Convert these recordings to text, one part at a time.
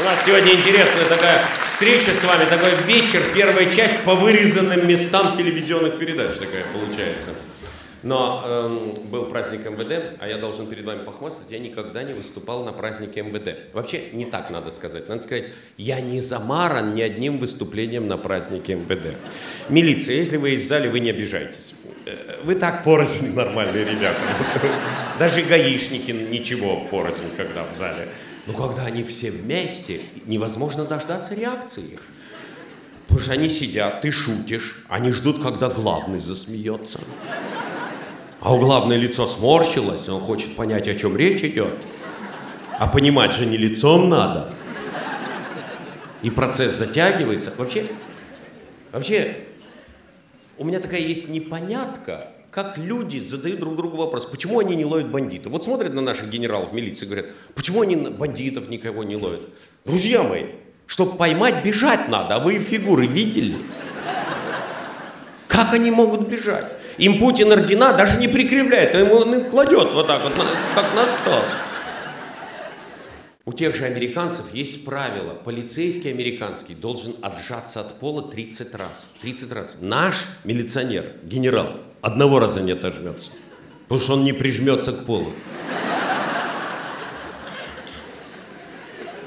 У нас сегодня интересная такая встреча с вами, такой вечер, первая часть по вырезанным местам телевизионных передач такая получается. Но эм, был праздник МВД, а я должен перед вами похвастать, я никогда не выступал на празднике МВД. Вообще, не так надо сказать. Надо сказать, я не замаран ни одним выступлением на празднике МВД. Милиция, если вы в зале, вы не обижайтесь. Э, Вы так порознь нормальные ребята. Даже гаишники ничего порознь, когда в зале. Но когда они все вместе, невозможно дождаться реакции их. Потому что они сидят, ты шутишь, они ждут, когда главный засмеется. А у главное лицо сморщилось, он хочет понять, о чем речь идет. А понимать же не лицом надо. И процесс затягивается. Вообще, вообще, у меня такая есть непонятка, как люди задают друг другу вопрос, почему они не ловят бандитов. Вот смотрят на наших генералов милиции и говорят, почему они бандитов никого не ловят. Друзья мои, чтобы поймать, бежать надо, а вы их фигуры видели? Как они могут бежать? Им Путин ордена даже не прикрепляет, а ему он их кладет вот так вот, как на стол. У тех же американцев есть правило. Полицейский американский должен отжаться от пола 30 раз. 30 раз. Наш милиционер, генерал, одного раза не отожмется. Потому что он не прижмется к полу.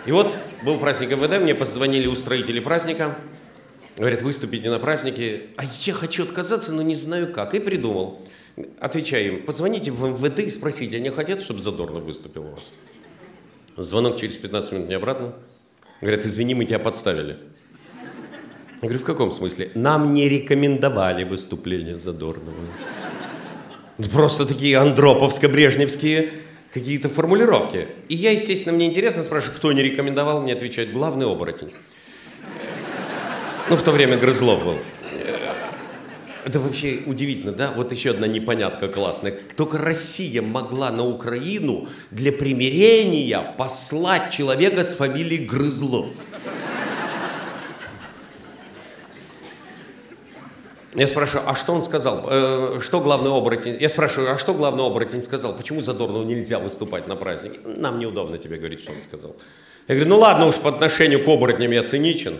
И вот был праздник МВД, мне позвонили устроители праздника. Говорят, выступите на празднике. А я хочу отказаться, но не знаю как. И придумал. Отвечаю им, позвоните в МВД и спросите, они хотят, чтобы Задорнов выступил у вас? Звонок через 15 минут мне обратно. Говорят, извини, мы тебя подставили. Я говорю, в каком смысле? Нам не рекомендовали выступление Задорнова. Ну, Просто такие андроповско-брежневские какие-то формулировки. И я, естественно, мне интересно спрашиваю, кто не рекомендовал, мне отвечает главный оборотень. Ну, в то время Грызлов был. Это вообще удивительно, да? Вот еще одна непонятка классная. Только Россия могла на Украину для примирения послать человека с фамилией Грызлов. Я спрашиваю, а что он сказал? Э, что главный оборотень? Я спрашиваю, а что главный оборотень сказал? Почему Задорнову нельзя выступать на празднике? Нам неудобно тебе говорить, что он сказал. Я говорю, ну ладно уж, по отношению к оборотням я циничен.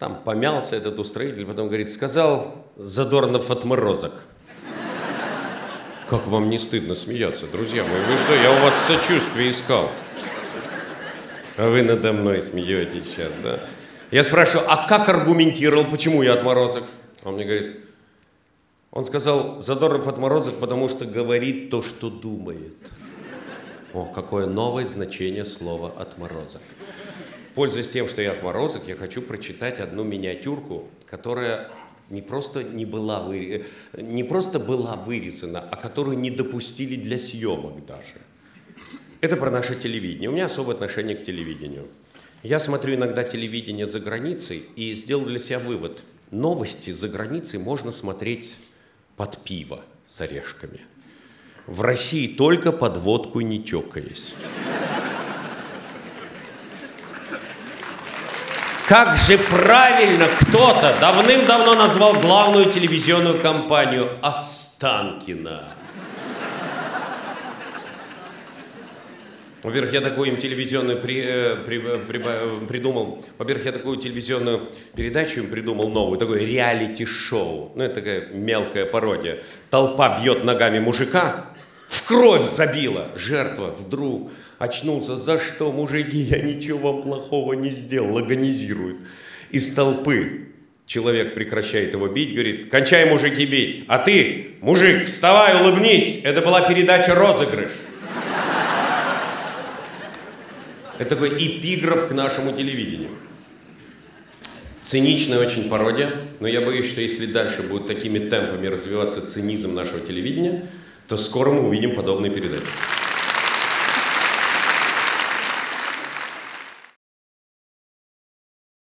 Там помялся этот устроитель, потом говорит, сказал Задорнов отморозок. Как вам не стыдно смеяться, друзья мои? Вы что, я у вас сочувствие искал. А вы надо мной смеетесь сейчас, да? Я спрашиваю, а как аргументировал, почему я отморозок? Он мне говорит, он сказал, Задорнов отморозок, потому что говорит то, что думает. О, какое новое значение слова отморозок. Пользуясь тем, что я отморозок, я хочу прочитать одну миниатюрку, которая не просто, не была, вы... не просто была вырезана, а которую не допустили для съемок даже. Это про наше телевидение. У меня особое отношение к телевидению. Я смотрю иногда телевидение за границей и сделал для себя вывод. Новости за границей можно смотреть под пиво с орешками. В России только под водку не чокаясь. Как же правильно кто-то давным-давно назвал главную телевизионную компанию Останкина. Во-первых, я такую им телевизионную при, э, при- э, приба- э, придумал. Во-первых, я такую телевизионную передачу им придумал новую, такое реалити-шоу. Ну, это такая мелкая пародия. Толпа бьет ногами мужика, в кровь забила. Жертва вдруг очнулся. За что, мужики, я ничего вам плохого не сделал. Агонизирует. Из толпы человек прекращает его бить, говорит, кончай, мужики, бить. А ты, мужик, вставай, улыбнись. Это была передача «Розыгрыш». Это такой эпиграф к нашему телевидению. Циничная очень пародия, но я боюсь, что если дальше будет такими темпами развиваться цинизм нашего телевидения, то скоро мы увидим подобные передачи.